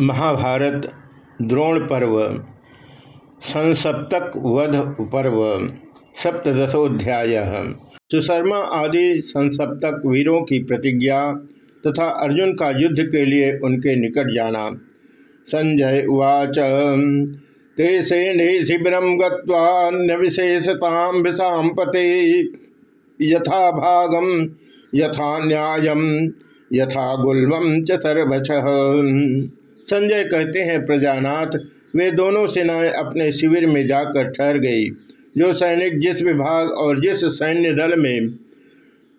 महाभारत द्रोण पर्व, संसप्तक वध पर्व सप्तशोध्याय सुशर्मा आदि संसप्तक वीरों की प्रतिज्ञा तथा अर्जुन का युद्ध के लिए उनके निकट जाना। संजय उवाच, ते सेने शिविरम गत्वान्य विशेषताम विषाम पते। यथा भागम यथा न्यायम यथा गुल्मम च सर्वश। संजय कहते हैं, प्रजानाथ, वे दोनों सेनाएँ अपने शिविर में जाकर ठहर गई, जो सैनिक जिस विभाग और जिस सैन्य दल में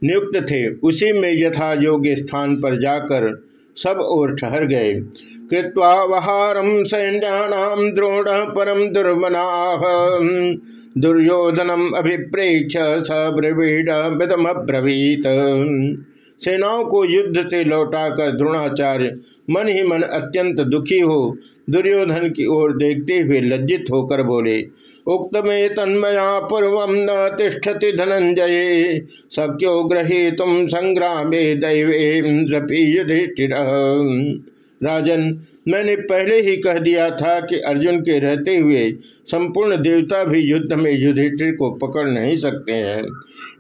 नियुक्त थे, उसी में यथा योग्य स्थान पर जाकर सब और ठहर गए। कृत्वा वहारम सैन्यानाम द्रोण परम दुर्मना, दुर्योधनम अभिप्रेक्ष सब्रवीड विदमब्रवीत सेनाओं को युद्ध से लौटाकर द्रोणाचार्य मन ही मन अत्यंत दुखी हो। दुर्योधन की ओर देखते हुए लज्जित होकर बोले, उक्त में तन्मया पूर्व न तिष्ठति धनंजय सक्यो ग्रही तुम संग्राम दैवेन्द्रपी युधिष्ठिर। राजन, मैंने पहले ही कह दिया था कि अर्जुन के रहते हुए संपूर्ण देवता भी युद्ध में युधिष्ठिर को पकड़ नहीं सकते हैं।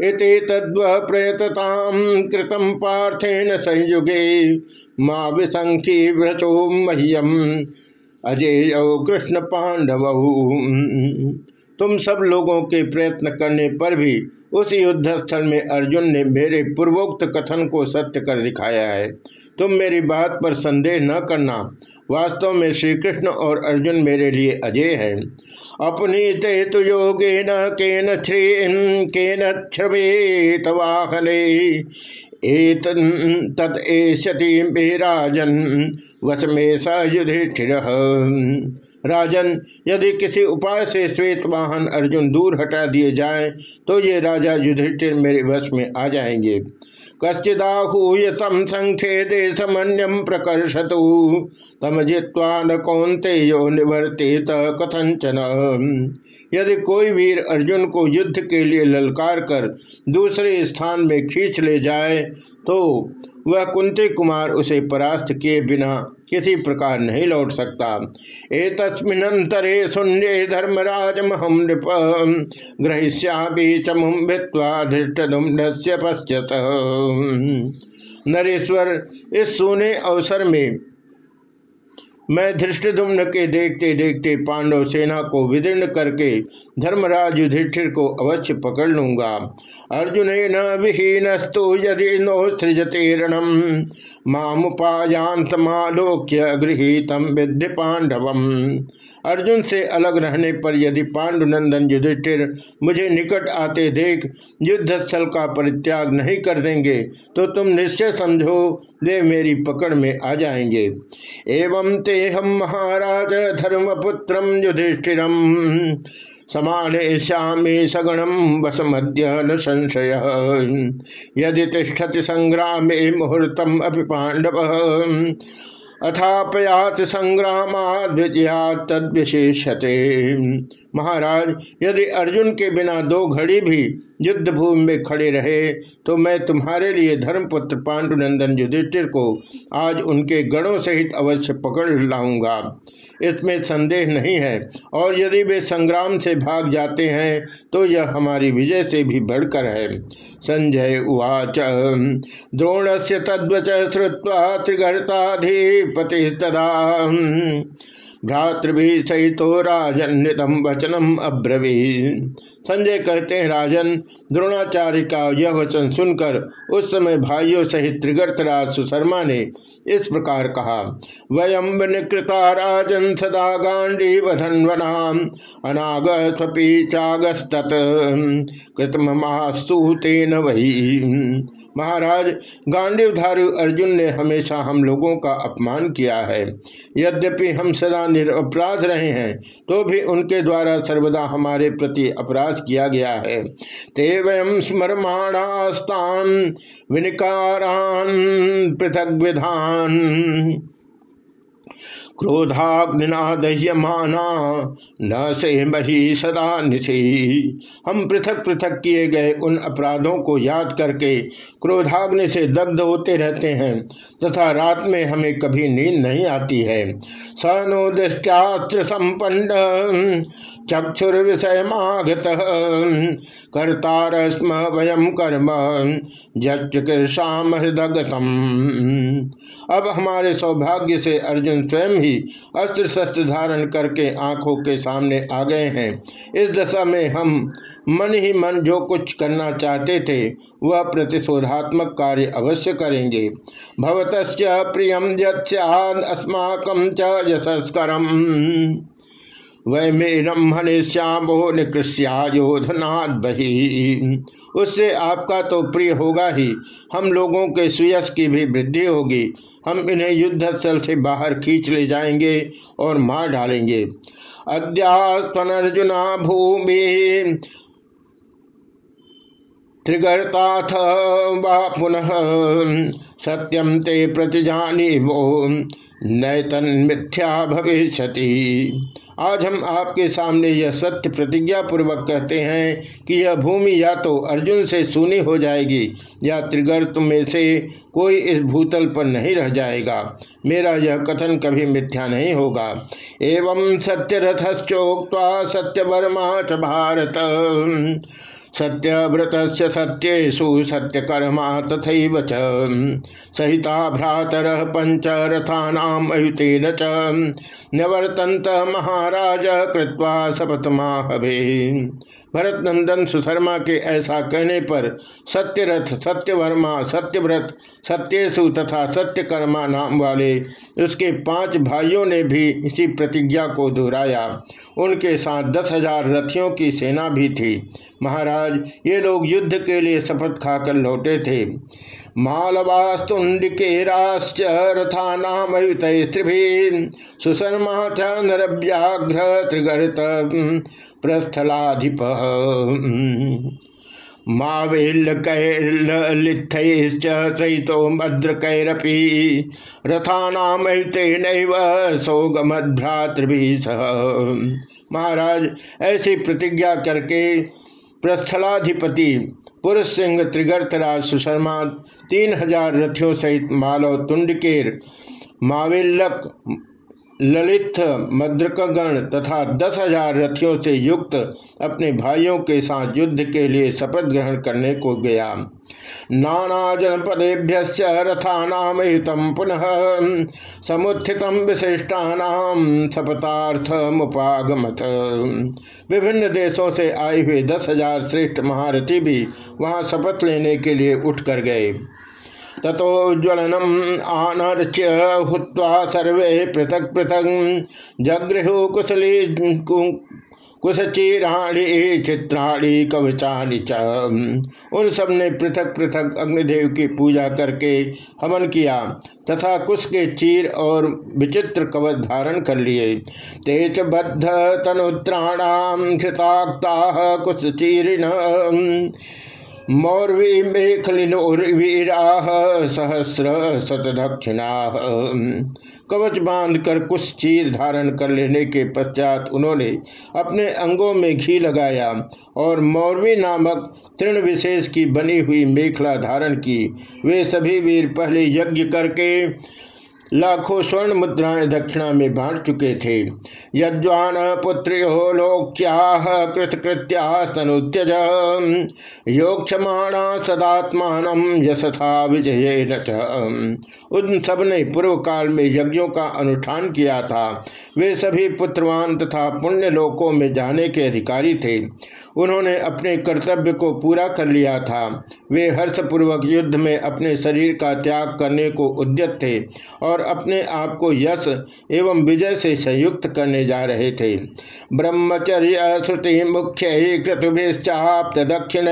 इति तद्व प्रयतताम कृतम पार्थेन संयुगे। माँ विसंखी व्रचो मह्यम अजय कृष्ण पांडव। तुम सब लोगों के प्रयत्न करने पर भी उस युद्ध स्थल में अर्जुन ने मेरे पूर्वोक्त कथन को सत्य कर दिखाया है। तुम मेरी बात पर संदेह न करना। वास्तव में श्री कृष्ण और अर्जुन मेरे लिए अजय है। अपनी ते योगे न के न के नवेतवाहने तत्षति राजन वस में स युधिष्ठिर। राजन, यदि किसी उपाय से श्वेत वाहन अर्जुन दूर हटा दिए जाए तो ये राजा युधिष्ठिर मेरे वश में आ जाएँगे। कश्चिदाहूय तम संखेदे समन्यम प्रकर्षतु। तम जित्वा न कौनते यो निवर्तित कथंचन यदि कोई वीर अर्जुन को युद्ध के लिए ललकार कर दूसरे स्थान में खींच ले जाए तो वह कुंती कुमार उसे परास्त किए बिना किसी प्रकार नहीं लौट सकता। ए तस्मिनंतरे शून्य धर्मराज महम नृप ग्रहिष्यामी चमुम भित्वा धृष्टुम्न से पश्यत। नरेश्वर इस सोने अवसर में मैं धृष्टुम्न के देखते देखते पांडव सेना को विदीर्ण करके धर्मराज युधिष्ठिर को अवश्य पकड़ लूँगा। अर्जुन न विहीनस्तु यदि नो सृजते रणम। मामुपायांतमालोक्य गृहीतम विद्य पांडवम। अर्जुन से अलग रहने पर यदि पांडुनंदन युधिष्ठिर मुझे निकट आते देख युद्ध स्थल का परित्याग नहीं कर देंगे तो तुम निश्चय समझो, वे मेरी पकड़ में आ जाएँगे। एवं ते हम महाराज धर्मपुत्र युधिष्ठिर समाने श्यामी सगणम वसमद्य न संशय। यदि तिष्ठति संग्राम मुहूर्तम अभी पांडव अथापयात संग्रामा द्वितीया तद विशेषते महाराज, यदि अर्जुन के बिना दो घड़ी भी युद्ध भूमि में खड़े रहे तो मैं तुम्हारे लिए धर्मपुत्र पांडुनंदन युधिष्ठिर को आज उनके गणों सहित अवश्य पकड़ लाऊँगा। इसमें संदेह नहीं है, और यदि वे संग्राम से भाग जाते हैं तो यह हमारी विजय से भी बढ़कर है। संजय उवाच द्रोण से तद्वच श्रुवा त्रिगर्ताधिपति तदा भ्रातृभि सहित राजन्यतम वचनम अब्रवी संजय कहते हैं राजन। द्रोणाचार्य का यह वचन सुनकर उस समय भाइयों सहित त्रिगर्तराज सुशर्मा ने इस प्रकार कहा वयम विकृता राजन सदा गांडी वधन्वनाम अनाग स्वपी चागस्तत। कृतमास्तुतेन वही महाराज, गांडीवधारु अर्जुन ने हमेशा हम लोगों का अपमान किया है। यद्यपि हम सदा निरपराध रहे हैं तो भी उनके द्वारा सर्वदा हमारे प्रति अपराध किया गया है। ते वयम स्मरमाणास्तान विनिकारान पृथक विधान क्रोधाग्निना दह्यमाना न से मही सदा निशि हम पृथक पृथक किए गए उन अपराधों को याद करके क्रोधाग्नि से दग्ध होते रहते हैं, तथा रात में हमें कभी नींद नहीं आती है। सनो दृष्टास्त्र संपन्न चक्षुर विषय मागत कर्तार स्म वयम कर्म जकृषाम हृदगतम। अब हमारे सौभाग्य से अर्जुन स्वयं ही अस्त्र शस्त्र धारण करके आँखों के सामने आ गए हैं। इस दशा में हम मन ही मन जो कुछ करना चाहते थे, वह प्रतिशोधात्मक कार्य अवश्य करेंगे। भवत प्रियम अस्माकम च यशस्करम। वै मेरम हनिश्यामो निकृष्यायोधनाद बही। उससे आपका तो प्रिय होगा ही। हम लोगों के सुयस की भी वृद्धि होगी। हम इन्हें युद्ध स्थल से बाहर खींच ले जाएँगे और मार डालेंगे। अद्यास्तनर्जुना भूमि त्रिगर्ताथ वा पुनः सत्यम ते प्रतिजानी वो नैतन मिथ्या भविष्य आज हम आपके सामने यह सत्य प्रतिज्ञा पूर्वक कहते हैं कि यह भूमि या तो अर्जुन से सुनी हो जाएगी, या त्रिगर्त में से कोई इस भूतल पर नहीं रह जाएगा। मेरा यह कथन कभी मिथ्या नहीं होगा। एवं सत्यरथश्चोक्ता सत्यवर्मा च भारत। सत्यव्रत सत्येशु सत्यकर्मा तथा सहिता भ्रातर पंच रथानामयुतेन च। निवर्तंत महाराज कृत्वा सपतमा हवे भरत नंदन सुशर्मा के ऐसा कहने पर सत्यरथ, सत्यवर्मा, सत्यव्रत सत्येशु तथा सत्यकर्मा नाम वाले उसके पाँच भाइयों ने भी इसी प्रतिज्ञा को दोहराया। उनके साथ दस हज़ार रथियों की सेना भी थी। महाराज, ये लोग युद्ध के लिए शपथ खाकर लौटे थे। मालवास्तुंड के राश्च रथा नाम सुशर्मा च नरव्याघ्र त्रिगर्त, प्रस्थलाधिप। मावेल्लकैर्लित्थैश्च सहितो भद्रकैरपि रथानामैतेन सौगमद्भ्रातृभिः सह। महाराज, ऐसी प्रतिज्ञा करके प्रस्थलाधिपति पुरुष सिंह त्रिगर्तराज सुशर्मा तीन हज़ार रथियों सहित मालव तुंडकेर माविल्लक ललित, मद्रकगण तथा दस हज़ार रथियों से युक्त अपने भाइयों के साथ युद्ध के लिए शपथ ग्रहण करने को गया। नाना जनपदेभ्य रथानामहितम पुनः समुत्थित विशिष्टानाम शपथार्थ मुपागमत विभिन्न देशों से आए हुए दस हज़ार श्रेष्ठ महारथी भी वहाँ शपथ लेने के लिए उठ कर गए। ततो ज्वलनम आनर्च्य हुआ सर्वे पृथक पृथक जगृहु कुशली कुशचीराणी चित्राणी कवचानी च। उन सबने पृथक पृथक अग्निदेव की पूजा करके हवन किया, तथा कुश के चीर और विचित्र कवच धारण कर लिए। तेज बद्ध तनुत्राणाम घृताक्ता कुश चीरिण। मौर्वी मेखलिनोर्वीरा सहस्र शतदक्षिणा कवच बाँध कर कुछ चीज़ धारण कर लेने के पश्चात उन्होंने अपने अंगों में घी लगाया और मौर्वी नामक तृण विशेष की बनी हुई मेखला धारण की। वे सभी वीर पहले यज्ञ करके लाखों स्वर्ण मुद्राएँ दक्षिणा में बांट चुके थे। यज्वान पुत्रो लोक्या कृतकृत्यास्तनुत्यज योक्षमाणा सदात्मान यशथा विजय उन सबने पूर्व काल में यज्ञों का अनुष्ठान किया था। वे सभी पुत्रवान तथा पुण्य लोकों में जाने के अधिकारी थे। उन्होंने अपने कर्तव्य को पूरा कर लिया था। वे हर्षपूर्वक युद्ध में अपने शरीर का त्याग करने को उद्यत थे और अपने आप को यश एवं विजय से संयुक्त करने जा रहे थे। ब्रह्मचर्य श्रुति मुख्य क्रतुभिश्चाप्त दक्षिण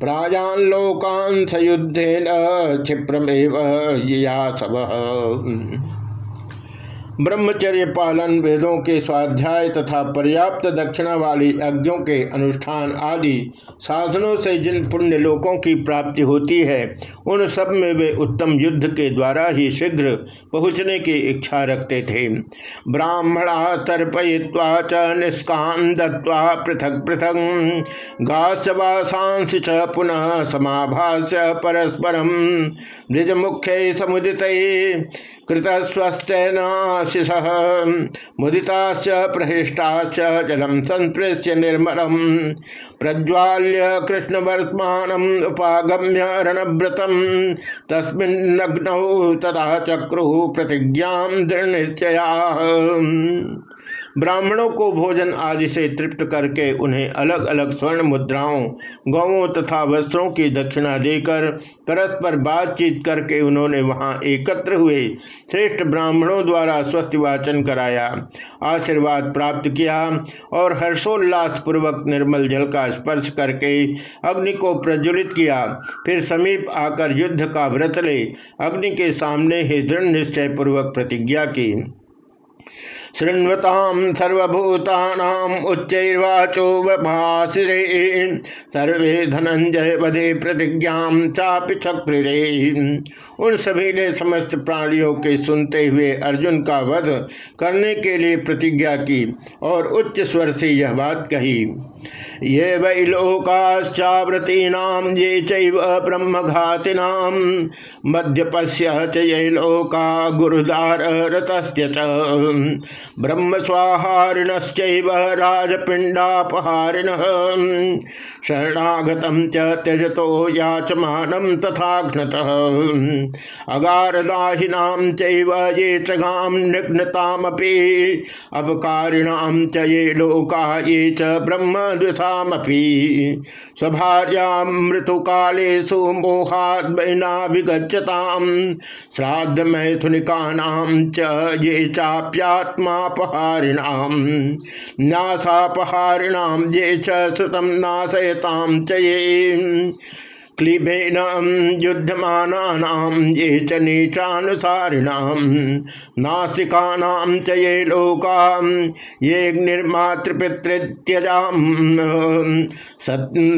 प्राजान लोकान सयुद्धेन क्षिप्रमेव सब ब्रह्मचर्य पालन वेदों के स्वाध्याय तथा पर्याप्त दक्षिणा वाली यज्ञों के अनुष्ठान आदि साधनों से जिन पुण्य लोकों की प्राप्ति होती है, उन सब में वे उत्तम युद्ध के द्वारा ही शीघ्र पहुँचने की इच्छा रखते थे। ब्राह्मणा तर्पय्वा च निष्काम दत्वा पृथक पृथक गाछवासांस च पुनः समाभाष्य परस्परम निज मुख्य समुदित कृतस्वस्तेनाशिष मुदिताश्च, प्रहिष्टाश्च जलम संस्पृश्य निर्मलम। प्रज्वाल्य कृष्णवर्तमान उपागम्य रणव्रतम। तस्मिन्नग्नौ तदा चक्रु प्रतिज्ञा दृढ़ ब्राह्मणों को भोजन आदि से तृप्त करके उन्हें अलग अलग स्वर्ण मुद्राओं गौों तथा वस्त्रों की दक्षिणा देकर परस्पर बातचीत करके उन्होंने वहाँ एकत्र हुए। श्रेष्ठ ब्राह्मणों द्वारा स्वस्थ वाचन कराया, आशीर्वाद प्राप्त किया और हर्षोल्लास पूर्वक निर्मल जल का स्पर्श करके अग्नि को प्रज्वलित किया। फिर समीप आकर युद्ध का व्रत ले। अग्नि के सामने ही दृढ़ निश्चय पूर्वक प्रतिज्ञा की। भाषिरे सर्वे धनंजय वधे प्रतिज्ञा चापि चक्रे उन सभी ने समस्त प्राणियों के सुनते हुए अर्जुन का वध करने के लिए प्रतिज्ञा की और उच्च स्वर से यह बात कही, ये वै लोकाश्चावृतीनाम ये चैव ब्रह्मघातिनाम मध्यपस्य च ये लोका गुरुदार रतस्य ब्रह्म स्वाहारिणश्चैव राजपिंडापहारिण शरणागत च त्यजतो याचमानं तथाघ्नतः। अगारदाहिनां चैव ये च निघ्नतामपि अपकारिणां च ये लोका ये च ब्रह्म द्विषामपि स्वभार्यामृतुकालेषु मोहाद्वैनाभिगच्छताम् श्राद्ध मैथुनिकानां च ये चाप्यात्मापहारिणां न्यासापहारिणां ये च नाशयताम चये क्लीबेन युद्धमानानाम ये च नीचानुसारिणाम नासिकानाम च ये लोका, ये निर्मातृपितृत्यजाम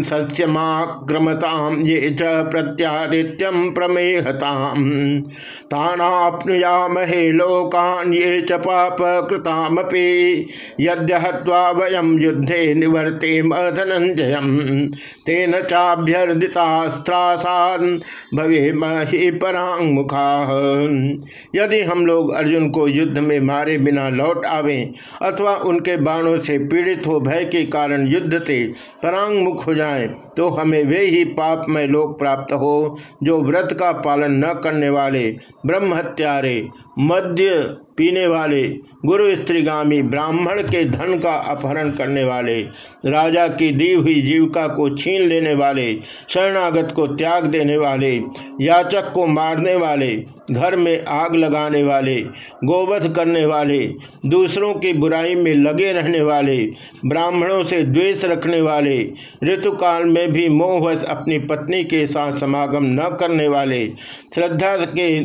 सस्यमाक्रमताम ये च प्रत्यादित्यम प्रमेहताम तानाप्नुयामहे लोकान, ये च पाप कृतामपि यद्य हत्वा वयम युद्धे निवर्तेम धनंजयम तेन चाभ्यर्दिता यदि हम लोग अर्जुन को युद्ध में मारे बिना लौट आवे अथवा उनके बाणों से पीड़ित हो भय के कारण युद्ध से परांग मुख हो जाएँ तो हमें वे ही पाप में लोग प्राप्त हो, जो व्रत का पालन न करने वाले ब्रह्म हत्यारे मध्य पीने वाले, गुरु स्त्रीगामी ब्राह्मण के धन का अपहरण करने वाले, राजा की दी हुई जीविका को छीन लेने वाले, शरणागत को त्याग देने वाले, याचक को मारने वाले, घर में आग लगाने वाले, गोवध करने वाले, दूसरों की बुराई में लगे रहने वाले, ब्राह्मणों से द्वेष रखने वाले, ऋतुकाल में भी मोहवश अपनी पत्नी के साथ समागम न करने वाले, श्रद्धा के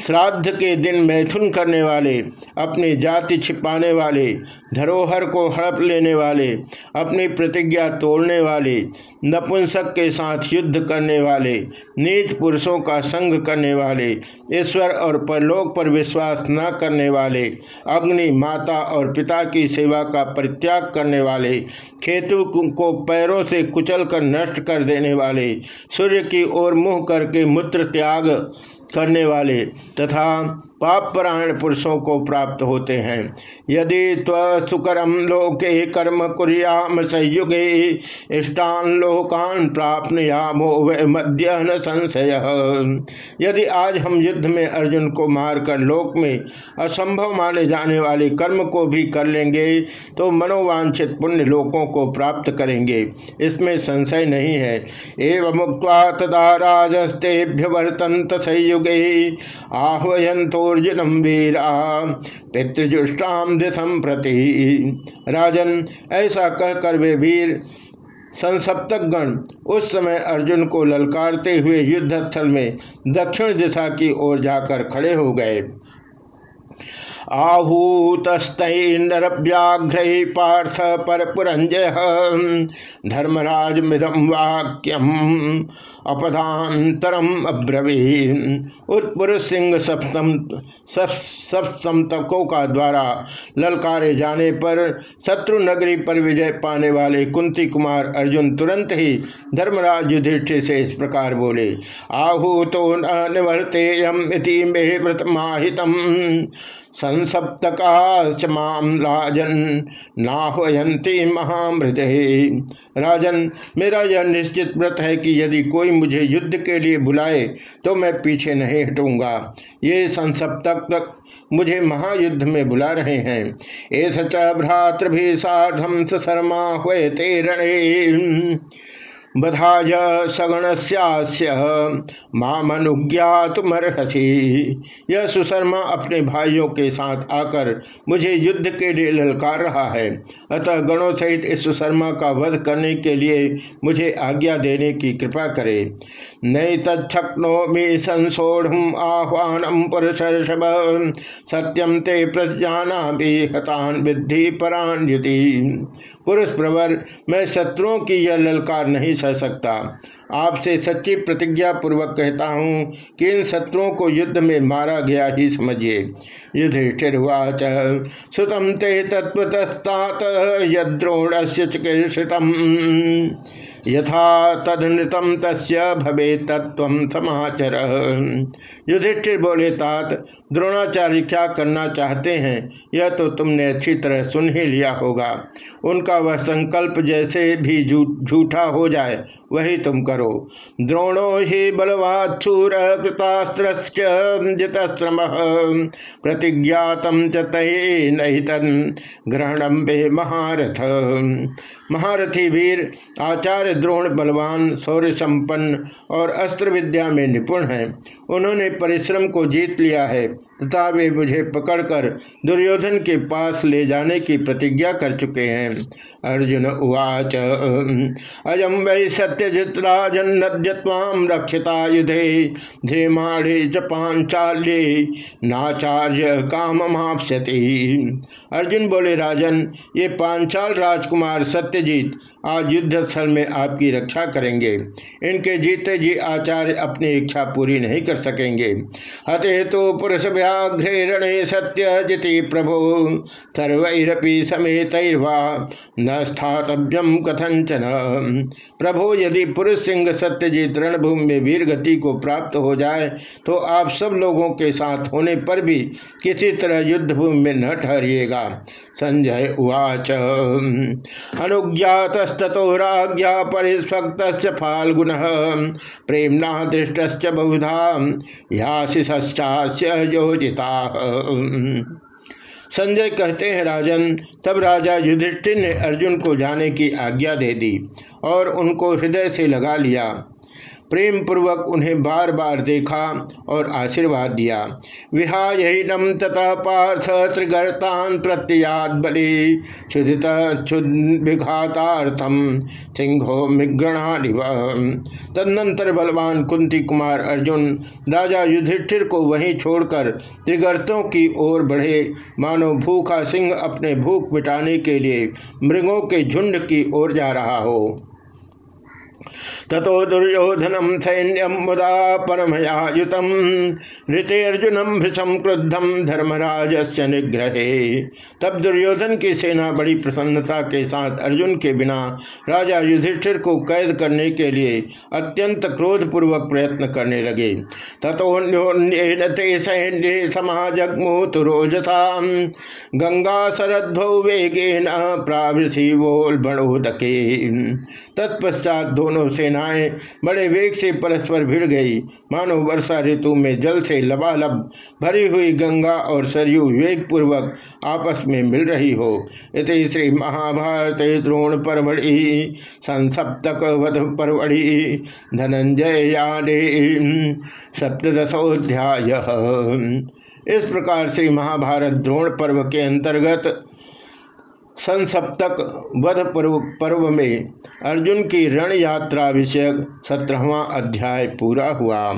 श्राद्ध के दिन मैथुन करने वाले, अपनी जाति छिपाने वाले, धरोहर को हड़प लेने वाले, अपनी प्रतिज्ञा तोड़ने वाले, नपुंसक के साथ युद्ध करने वाले, नीच पुरुषों का संग करने वाले, ईश्वर और परलोक पर विश्वास न करने वाले, अग्नि माता और पिता की सेवा का परित्याग करने वाले, खेतु को पैरों से कुचल कर नष्ट कर देने वाले, सूर्य की ओर मुँह करके मूत्र त्याग करने वाले तथा पापपरायण पुरुषों को प्राप्त होते हैं। यदि त्वसुकरम लोके कर्म कुरियाम संयुगे, इष्टान लोकान प्राप्त यामो मध्य न संशय। यदि आज हम युद्ध में अर्जुन को मारकर लोक में असंभव माने जाने वाले कर्म को भी कर लेंगे तो मनोवांछित पुण्य लोकों को प्राप्त करेंगे। इसमें संशय नहीं है। एवं मुक्त तदा राजस्तेभ्य वर्तंत संयुगे आह्वयंतो ऊर्जनम वीरा। पितृजुष्टाम दिशम प्रति राजन, ऐसा कहकर वे वीर संसप्तकगण उस समय अर्जुन को ललकारते हुए युद्धस्थल में दक्षिण दिशा की ओर जाकर खड़े हो गए। आहूतस्तरव्याघ्र पार्थ पर पुरंजय धर्मराज मृदम वाक्यम अपदातरम अब्रवी उत्पुरुष सिंह सप्तम सप्तमतकों का द्वारा ललकारे जाने पर शत्रु नगरी पर विजय पाने वाले कुंती कुमार अर्जुन तुरंत ही धर्मराज युधिष्ठिर से इस प्रकार बोले, आहूतो निवर्तेयम इति मे व्रतमाहितम संसप्तकाश राजन नाहयंती महामृदय राजन, मेरा यह निश्चित व्रत है कि यदि कोई मुझे युद्ध के लिए बुलाए तो मैं पीछे नहीं हटूँगा। ये संसप्तक तक मुझे महायुद्ध में बुला रहे हैं। ऐसा च भ्रातृभि साधम शर्मा हुए तेरणे बधाय सगण से मामनुज्ञातमर्हसी। यह सुशर्मा अपने भाइयों के साथ आकर मुझे युद्ध के लिए ललकार रहा है। अतः गणों सहित इस सुशर्मा का वध करने के लिए मुझे आज्ञा देने की कृपा करे। नई तक्षक्नोमी संसोढ़ आह्वानम पुरुष सत्यम ते प्रजाना भी हतान विद्धि परान पुरुष प्रवर, मैं शत्रुओं की यह ललकार नहीं सह सकता। आपसे सच्ची प्रतिज्ञा पूर्वक कहता हूँ कि इन शत्रुओं को युद्ध में मारा गया ही समझिए। युधिष्ठिर्वाच सुतम ते तत्वतस्तात यद्रोण से चिकित्सितम यथा तदनृतम तस्य भवे तत्व समाचर। युधिष्ठिर बोले, तात, द्रोणाचार्य क्या करना चाहते हैं? यह तो तुमने अच्छी तरह सुन ही लिया होगा। उनका वह संकल्प जैसे भी झूठा हो जाए, वही तुम करो। द्रोणो ही बलवात्सूर कृतास्त्र जितश्रम प्रतिज्ञातम चतये नहीं ग्रहणम बे महारथ। महारथी वीर, आचार्य द्रोण बलवान शौर्य संपन्न और अस्त्र विद्या में निपुण हैं। उन्होंने परिश्रम को जीत लिया है तथा वे मुझे पकड़कर दुर्योधन के पास ले जाने की प्रतिज्ञा कर चुके हैं। अर्जुन उवाच अजम वै सत्यजित राजन्नद्यवाम रक्षिता युधे धीमाढ़े च पांचाल्ये नाचार्य काम अर्जुन बोले, राजन, ये पांचाल राजकुमार सत्यजीत आज युद्ध स्थल में आपकी रक्षा करेंगे। इनके जीते जी आचार्य अपनी इच्छा पूरी नहीं कर सकेंगे। हते तो पुरुष व्याघ्रे रणे सत्य जिति प्रभु। सर्वरपी समेत न स्थातव्यम कथंचन प्रभु, यदि पुरुष सिंह सत्यजीत रणभूमि में वीर गति को प्राप्त हो जाए तो आप सब लोगों के साथ होने पर भी किसी तरह युद्ध भूमि में न ठहरिएगा। संजय उवाच। अनुज्ञातस्तो राज्ञा परिस्वक्त फाल्गुन प्रेम दृष्ट बहुधा याशिश्चास्य संजय कहते हैं, राजन, तब राजा युधिष्ठिर ने अर्जुन को जाने की आज्ञा दे दी और उनको हृदय से लगा लिया। प्रेम पूर्वक उन्हें बार बार देखा और आशीर्वाद दिया। विहायनम ततः पार्थ त्रिगर्तान प्रत्याद बलि क्षुदित क्षुद्घातार्थम सिंहो मिग्रणानिव तदनंतर बलवान कुंती कुमार अर्जुन राजा युधिष्ठिर को वहीं छोड़कर त्रिगर्तों की ओर बढ़े। मानो भूखा सिंह अपने भूख मिटाने के लिए मृगों के झुंड की ओर जा रहा हो। ततो दुर्योधनम सैन्यम मुदा परमयायुतम ऋते अर्जुनम भृषम क्रुद्धम धर्मराज से निग्रहे। तब दुर्योधन की सेना बड़ी प्रसन्नता के साथ अर्जुन के बिना राजा युधिष्ठिर को कैद करने के लिए अत्यंत क्रोधपूर्वक प्रयत्न करने लगे। तथोन्योन्ये सैन्य समाजगमुतुरोजथा गंगा शरद्धो वेगेन प्रावृषि वोलबणोदके तत्पश्चात दोनों सेनाएँ बड़े वेग से परस्पर भिड़ गई। मानो वर्षा ऋतु में जल से लबालब भरी हुई गंगा और सरयू वेग पूर्वक आपस में मिल रही हो। इत श्री महाभारत द्रोण परवड़ी संसप्तक वध परवड़ी धनंजय याने सप्तशोध्याय इस प्रकार से महाभारत द्रोण पर्व के अंतर्गत संसप्तक वध पर्व पर्व में अर्जुन की रण यात्रा विषयक सत्रहवा अध्याय पूरा हुआ।